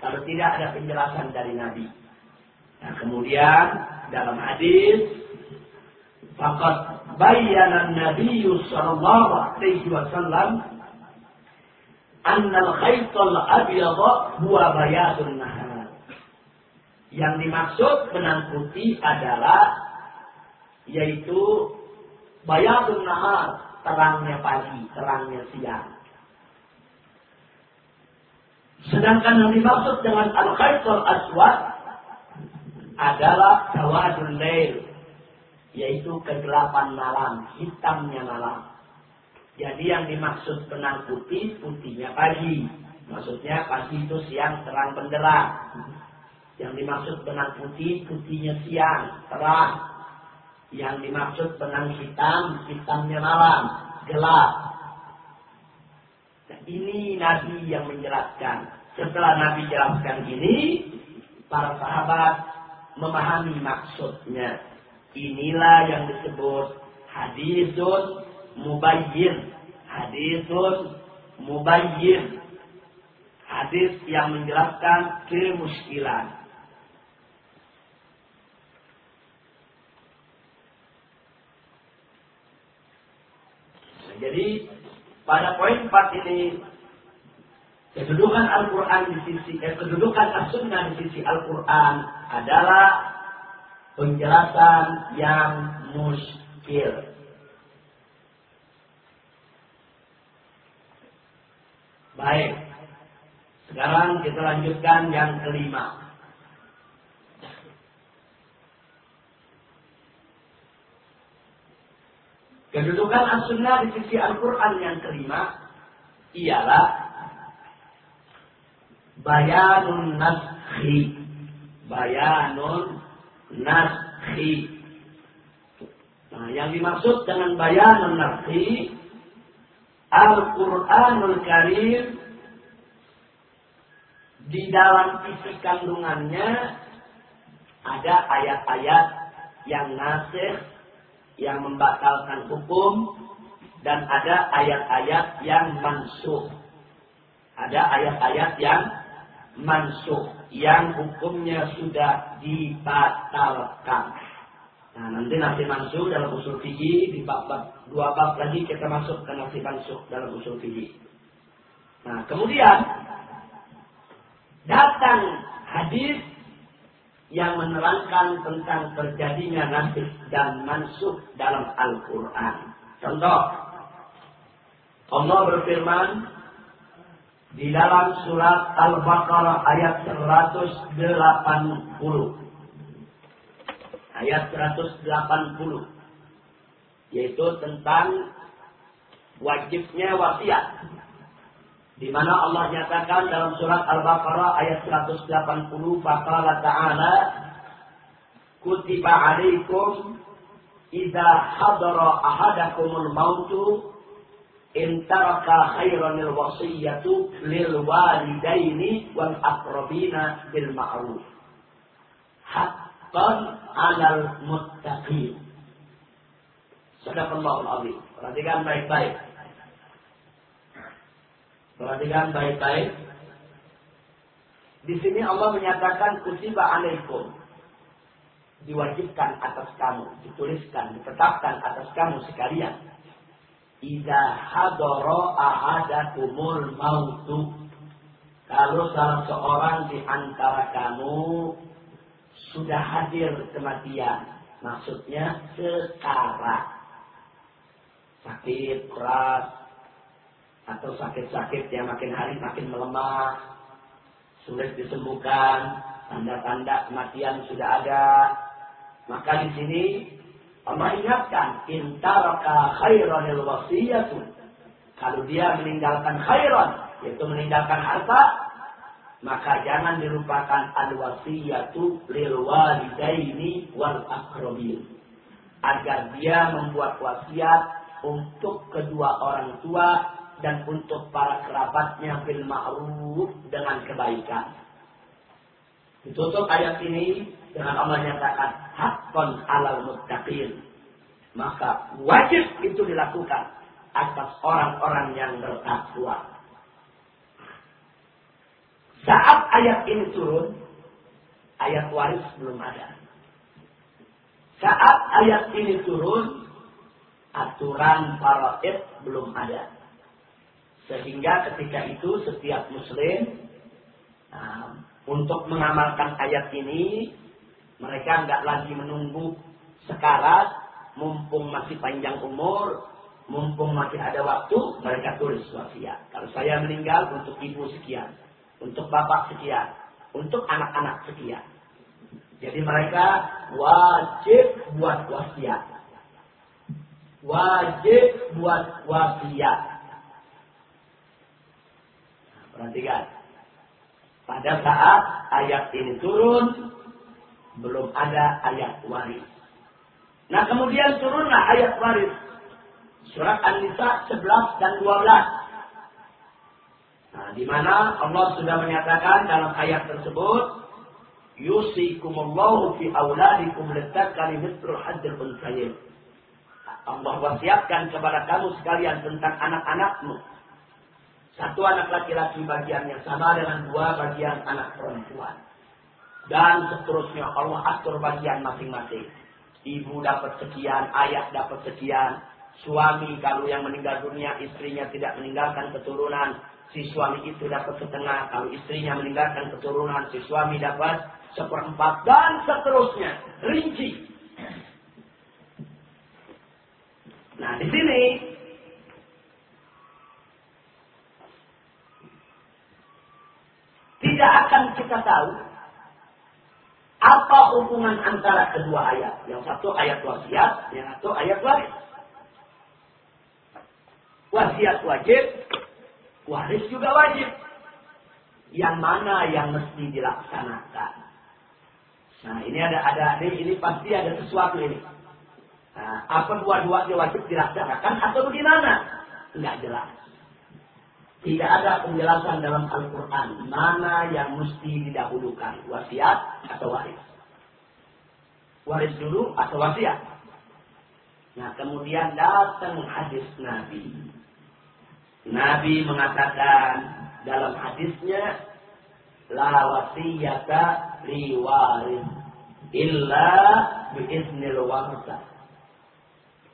A: kalau tidak ada penjelasan dari Nabi. Nah, kemudian dalam hadis Fakat bayyana Nabi sallallahu alaihi wasallam anna al-khayt al-abyad huwa bayadun nahar. Yang dimaksud benang putih adalah yaitu bayatun nahar, terangnya pagi, terangnya siang. Sedangkan yang dimaksud dengan al-khaitul aswad adalah sawadul lail, yaitu kegelapan malam, hitamnya malam. Jadi yang dimaksud benang putih, putihnya pagi. Maksudnya pagi itu siang terang benderang. Yang dimaksud benang putih, putihnya siang, terang. Yang dimaksud benang hitam, hitamnya malam, gelap. Nah, ini Nabi yang menjelaskan. Setelah Nabi jelaskan ini, para sahabat memahami maksudnya. Inilah yang disebut hadisun mubayyin. Hadisun mubayyin. Hadis yang menjelaskan kemuskilan. Nah, jadi pada poin 4 ini kedudukan Al-Quran di sisi eh, kedudukan As-Sunnah di sisi Al-Quran adalah penjelasan yang muskil. Baik. Sekarang kita lanjutkan yang kelima. Kedudukan as-sunnah di sisi Al-Quran yang kelima ialah bayanun naskhi. Bayanun naskhi. Nah, yang dimaksud dengan bayanun naskhi Al-Quranul Karim di dalam isi kandungannya ada ayat-ayat yang nasir, yang membatalkan hukum, dan ada ayat-ayat yang mansuh. Ada ayat-ayat yang mansuh, yang hukumnya sudah dibatalkan. Nah, nanti nasi mansuh dalam usul fikih di bab-bab dua bab lagi kita masuk ke nasi mansuh dalam usul fikih. Nah, kemudian datang hadis yang menerangkan tentang terjadinya nasib dan mansuh dalam Al-Quran. Contoh, Allah berfirman di dalam surat Al-Baqarah ayat 180 ayat 180 yaitu tentang wajibnya wasiat. Di mana Allah nyatakan dalam surat Al-Baqarah ayat 180 faqala ta'ala kutiba alaikum idza hadara ahadakumul mautu in taraka khairanil wasiyatu lil walidaini wal aqrabina bil ma'ruf haqqan 'alal muttaqin. Sadaqallahul azim. Perhatikan baik-baik. Perhatikan baik-baik. Di sini Allah menyatakan kutiba alaikum. Diwajibkan atas kamu, dituliskan, ditetapkan atas kamu sekalian. Iza hadoro ahadakumul mautu. Kalau salah seorang di antara kamu sudah hadir kematian. Maksudnya sekarang. Sakit keras. Atau sakit-sakit yang makin hari makin melemah. Sulit disembuhkan. Tanda-tanda kematian sudah ada. Maka di sini Allah ingatkan. Intaraka khairanil wasiyatu. Kalau dia meninggalkan khairan. Yaitu meninggalkan harta maka jangan dilupakan al-wasiyatu lil walidaini wal akrobin agar dia membuat wasiat untuk kedua orang tua dan untuk para kerabatnya bil ma'ruf dengan kebaikan. Ditutup ayat ini dengan Allah nyatakan hakon alal muttaqin. Maka wajib itu dilakukan atas orang-orang yang bertakwa. Saat ayat ini turun, ayat waris belum ada. Saat ayat ini turun, aturan faraid belum ada. Sehingga ketika itu setiap muslim nah, untuk mengamalkan ayat ini, mereka nggak lagi menunggu sekarat, mumpung masih panjang umur, mumpung masih ada waktu, mereka tulis wasiat. Kalau saya meninggal untuk ibu sekian, untuk bapak sekian, untuk anak-anak sekian. Jadi mereka wajib buat wasiat. Wajib buat wasiat. Nah, perhatikan. Pada saat ayat ini turun, belum ada ayat waris. Nah kemudian turunlah ayat waris. Surat An-Nisa 11 dan 12. Nah, di mana Allah sudah menyatakan dalam ayat tersebut, Yusikumullahu fi awladikum letakani mitrul hadir unsayin. Allah wasiatkan kepada kamu sekalian tentang anak-anakmu satu anak laki-laki bagiannya sama dengan dua bagian anak perempuan. Dan seterusnya Allah atur bagian masing-masing. Ibu dapat sekian, ayah dapat sekian. Suami kalau yang meninggal dunia istrinya tidak meninggalkan keturunan. Si suami itu dapat setengah. Kalau istrinya meninggalkan keturunan si suami dapat seperempat. Dan seterusnya. Rinci. Nah di sini tidak akan kita tahu apa hubungan antara kedua ayat. Yang satu ayat wasiat, yang satu ayat waris. Wasiat wajib, waris juga wajib. Yang mana yang mesti dilaksanakan? Nah ini ada ada ini, ini pasti ada sesuatu ini. Nah, apa dua-duanya wajib dilaksanakan atau bagaimana? Enggak jelas. Tidak ada penjelasan dalam Al-Quran mana yang mesti didahulukan, wasiat atau waris. Waris dulu atau wasiat. Nah kemudian datang hadis Nabi. Nabi mengatakan dalam hadisnya, La wasiyata li waris illa biiznil warsa.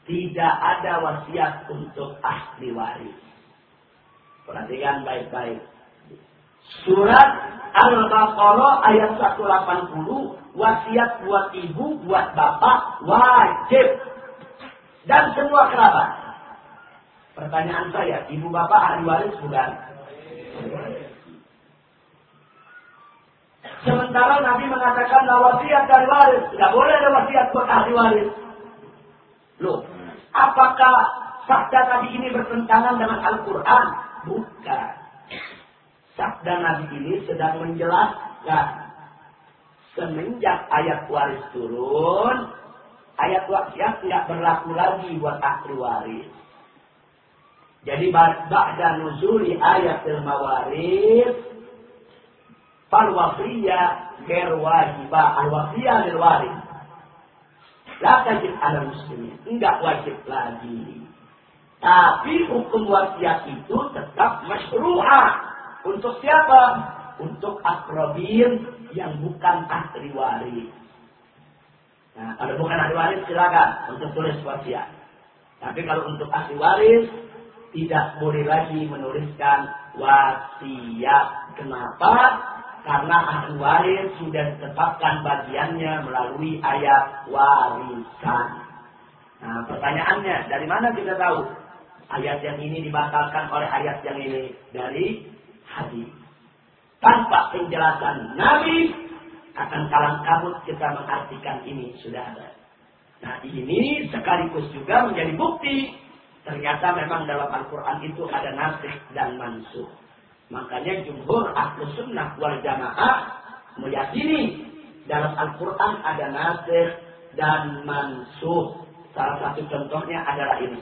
A: Tidak ada wasiat untuk ahli waris Perhatikan baik-baik. Surat Al-Baqarah ayat 180 wasiat buat ibu, buat bapak wajib dan semua kerabat. Pertanyaan saya, ibu bapak ahli waris bukan? Sementara Nabi mengatakan wasiat dari waris, tidak boleh ada wasiat buat ahli waris. Loh, apakah sabda tadi ini bertentangan dengan Al-Quran? Bukan. Sabda Nabi ini sedang menjelaskan. Semenjak ayat waris turun, ayat wasiat tidak berlaku lagi buat ahli waris. Jadi ba'da nuzuli ayat mawaris fal wasiyah berwajibah al wasiyah lil waris. La tajib ala muslimin. Enggak wajib lagi. Tapi hukum wasiat itu tetap masyru'ah. Untuk siapa? Untuk akrobin yang bukan ahli waris. Nah, kalau bukan ahli waris silakan untuk tulis wasiat. Tapi kalau untuk ahli waris tidak boleh lagi menuliskan wasiat. Kenapa? Karena ahli waris sudah ditetapkan bagiannya melalui ayat warisan. Nah, pertanyaannya, dari mana kita tahu? ayat yang ini dibatalkan oleh ayat yang ini dari hadis. Tanpa penjelasan Nabi akan kalang kabut kita mengartikan ini sudah ada. Nah ini sekaligus juga menjadi bukti ternyata memang dalam Al-Quran itu ada nasih dan mansuh. Makanya jumhur ahlu sunnah wal jamaah meyakini dalam Al-Quran ada nasih dan mansuh. Salah satu contohnya adalah ini.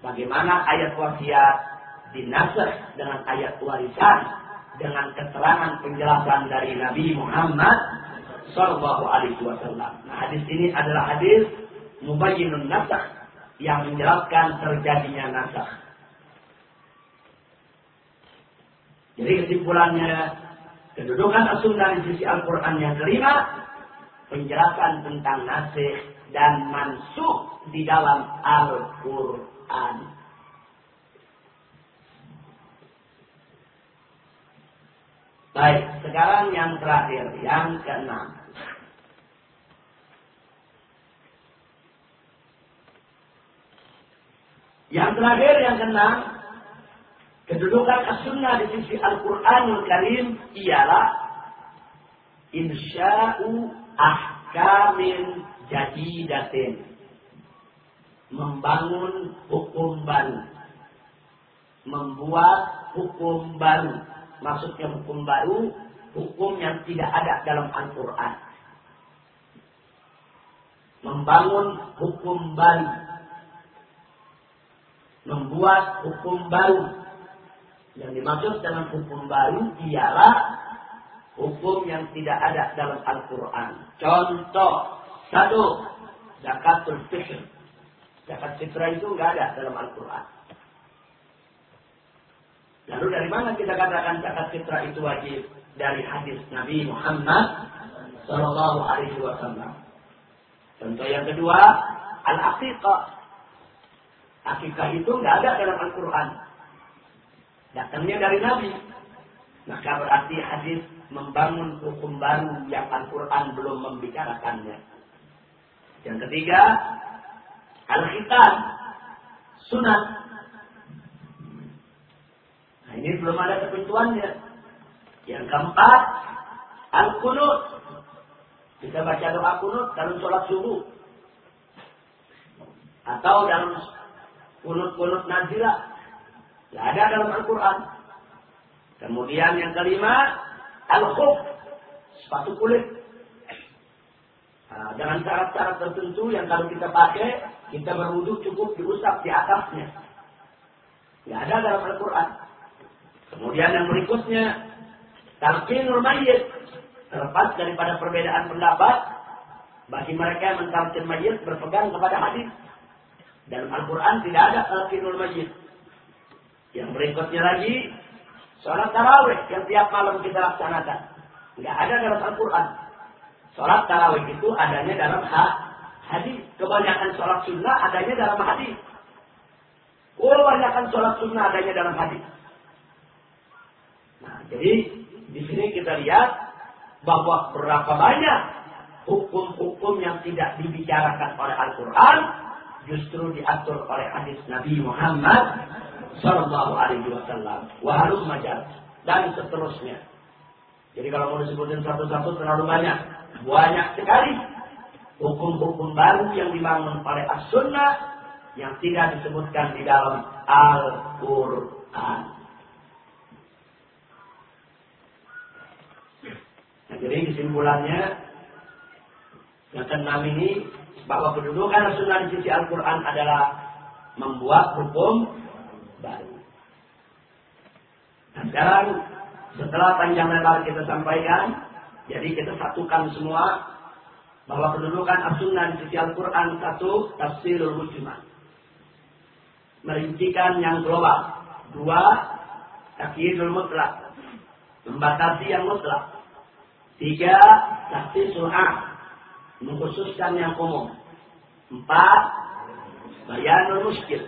A: Bagaimana ayat wasiat dinasah dengan ayat warisan dengan keterangan penjelasan dari Nabi Muhammad Sallallahu Alaihi Wasallam. Nah, hadis ini adalah hadis mubayyinun nasah yang menjelaskan terjadinya nasah. Jadi kesimpulannya kedudukan as-sunnah di sisi Al-Quran yang kelima penjelasan tentang nasih dan mansuh di dalam Al-Quran. Quran. Baik, sekarang yang terakhir, yang keenam. Yang terakhir, yang keenam, kedudukan as-sunnah di sisi Al-Quranul Karim ialah insya'u ahkamin jadidatin. Membangun hukum baru. Membuat hukum baru maksudnya hukum baru, hukum yang tidak ada dalam Al-Quran. Membangun hukum baru. Membuat hukum baru. Yang dimaksud dengan hukum baru ialah hukum yang tidak ada dalam Al-Quran. Contoh, satu, zakatul fitr. Zakat fitrah itu nggak ada dalam Al-Quran. Lalu dari mana kita katakan zakat fitrah itu wajib? Dari hadis Nabi Muhammad Sallallahu Alaihi Wasallam. Contoh yang kedua, al-aqiqah. Akikah itu nggak ada dalam Al-Quran. Datangnya dari Nabi. Maka berarti hadis membangun hukum baru yang Al-Quran belum membicarakannya. Yang ketiga, al-khitan. Sunat Nah, ini belum ada ketentuannya. Yang keempat, al-kunut. Kita baca doa kunut dalam sholat subuh. Atau dalam kunut-kunut nazilah. Tidak ada dalam Al-Quran. Kemudian yang kelima, al-khuf. Sepatu kulit. Nah, dengan syarat-syarat tertentu yang kalau kita pakai, kita berwudhu cukup diusap di atasnya. Tidak ada dalam Al-Quran. Kemudian yang berikutnya, talqinul mayyit. Terlepas daripada perbedaan pendapat, bagi mereka yang mentalkin mayit berpegang kepada hadis. Dalam Al-Quran tidak ada talqinul mayyit. Yang berikutnya lagi, sholat tarawih yang tiap malam kita laksanakan. Tidak ada dalam Al-Quran. Sholat tarawih itu adanya dalam hadis. Kebanyakan sholat sunnah adanya dalam hadis. Kebanyakan sholat sunnah adanya dalam hadis. Nah, jadi di sini kita lihat bahwa berapa banyak hukum-hukum yang tidak dibicarakan oleh Al-Quran justru diatur oleh hadis Nabi Muhammad Sallallahu Alaihi Wasallam. Waharus majar dan seterusnya. Jadi kalau mau disebutin satu-satu terlalu banyak, banyak sekali hukum-hukum baru yang dibangun oleh As-Sunnah yang tidak disebutkan di dalam Al-Quran. Nah, jadi kesimpulannya yang keenam ini bahwa kedudukan sunnah di sisi Al-Quran adalah membuat hukum baru. Nah, sekarang setelah panjang lebar kita sampaikan, jadi kita satukan semua bahwa kedudukan as-sunnah di sisi Al-Quran satu tafsirul mujmal. Merincikan yang global. Dua, takyidul mutlak. Membatasi yang mutlak. Tiga, saksi surah. Mengkhususkan yang umum. Empat, bayanul muskil.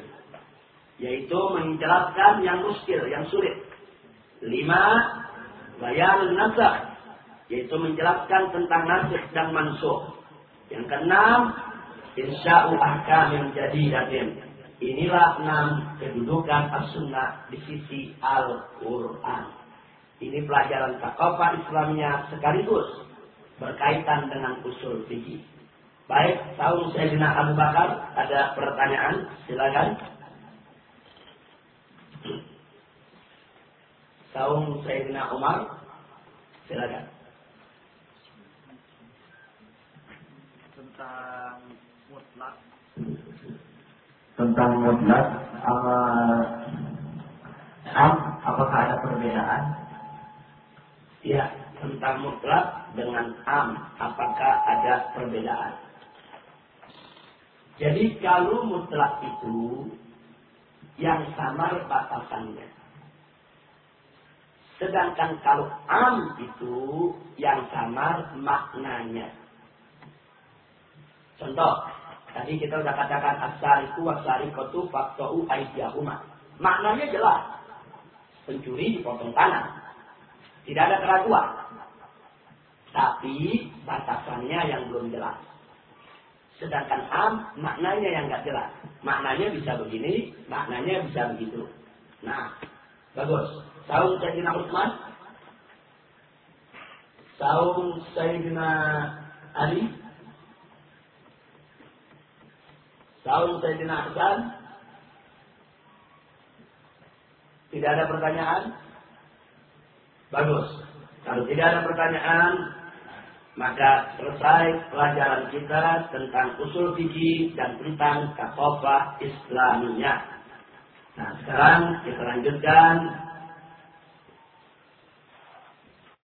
A: Yaitu menjelaskan yang muskil, yang sulit. Lima, bayanul nasah. Yaitu menjelaskan tentang nasih dan mansuh. Yang keenam, insya'u ahkam yang jadi datim. Inilah enam kedudukan as-sunnah di sisi Al-Quran. Ini pelajaran takafah Islamnya sekaligus berkaitan dengan usul fikih. Baik, tahun Sayyidina Abu Bakar ada pertanyaan, silakan. Tahun Sayyidina Umar, silakan.
D: Tentang mutlak.
B: Tentang mutlak, apa, apakah ada perbedaan
A: Ya, tentang mutlak dengan am, apakah ada perbedaan? Jadi kalau mutlak itu yang samar batasannya. Sedangkan kalau am itu yang samar maknanya. Contoh, tadi kita sudah katakan asariku wasarikotu fakto'u aidiyahuma. Maknanya jelas. Pencuri dipotong tangan Tidak ada keraguan. Tapi batasannya yang belum jelas. Sedangkan am maknanya yang nggak jelas. Maknanya bisa begini, maknanya bisa begitu. Nah, bagus. Saum Sayyidina Utsman, saum Sayyidina Ali, saum Sayyidina Hasan. Tidak ada pertanyaan? Bagus. Kalau tidak ada pertanyaan, maka selesai pelajaran kita tentang usul fikih dan tentang kasofah Islamiyah. Nah, sekarang kita lanjutkan